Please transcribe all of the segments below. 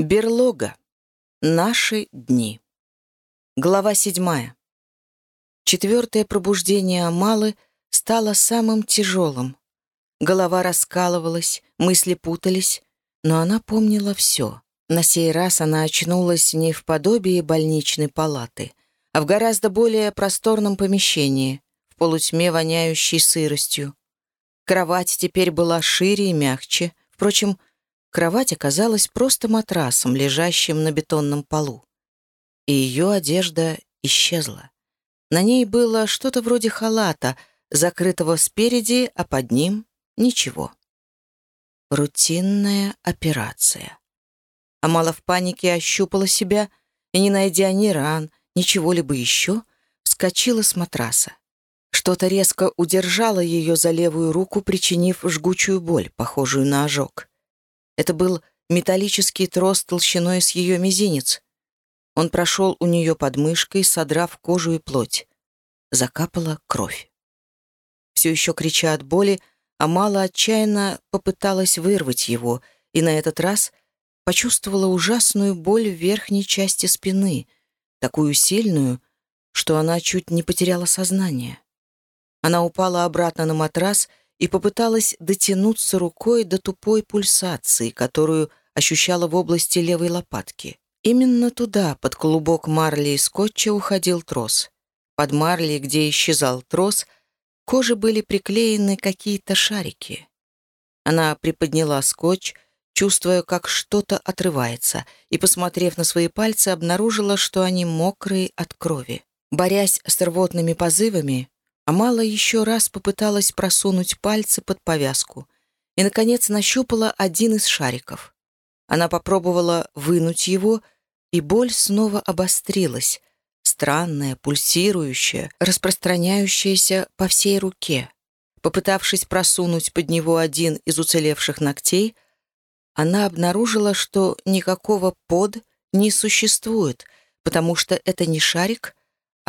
Берлога. Наши дни. Глава седьмая. Четвертое пробуждение Амалы стало самым тяжелым. Голова раскалывалась, мысли путались, но она помнила все. На сей раз она очнулась не в подобии больничной палаты, а в гораздо более просторном помещении, в полутьме, воняющей сыростью. Кровать теперь была шире и мягче, впрочем, Кровать оказалась просто матрасом, лежащим на бетонном полу. И ее одежда исчезла. На ней было что-то вроде халата, закрытого спереди, а под ним — ничего. Рутинная операция. Амала в панике ощупала себя и, не найдя ни ран, ничего либо еще, вскочила с матраса. Что-то резко удержало ее за левую руку, причинив жгучую боль, похожую на ожог. Это был металлический трос толщиной с ее мизинец. Он прошел у нее под мышкой, содрав кожу и плоть. Закапала кровь. Все еще крича от боли, Амала отчаянно попыталась вырвать его, и на этот раз почувствовала ужасную боль в верхней части спины, такую сильную, что она чуть не потеряла сознание. Она упала обратно на матрас и попыталась дотянуться рукой до тупой пульсации, которую ощущала в области левой лопатки. Именно туда, под клубок марли и скотча, уходил трос. Под марли, где исчезал трос, к коже были приклеены какие-то шарики. Она приподняла скотч, чувствуя, как что-то отрывается, и, посмотрев на свои пальцы, обнаружила, что они мокрые от крови. Борясь с рвотными позывами, Амала еще раз попыталась просунуть пальцы под повязку и, наконец, нащупала один из шариков. Она попробовала вынуть его, и боль снова обострилась, странная, пульсирующая, распространяющаяся по всей руке. Попытавшись просунуть под него один из уцелевших ногтей, она обнаружила, что никакого под не существует, потому что это не шарик,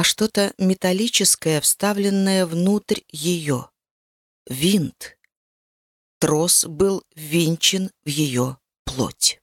а что-то металлическое, вставленное внутрь ее. Винт. Трос был винчен в ее плоть.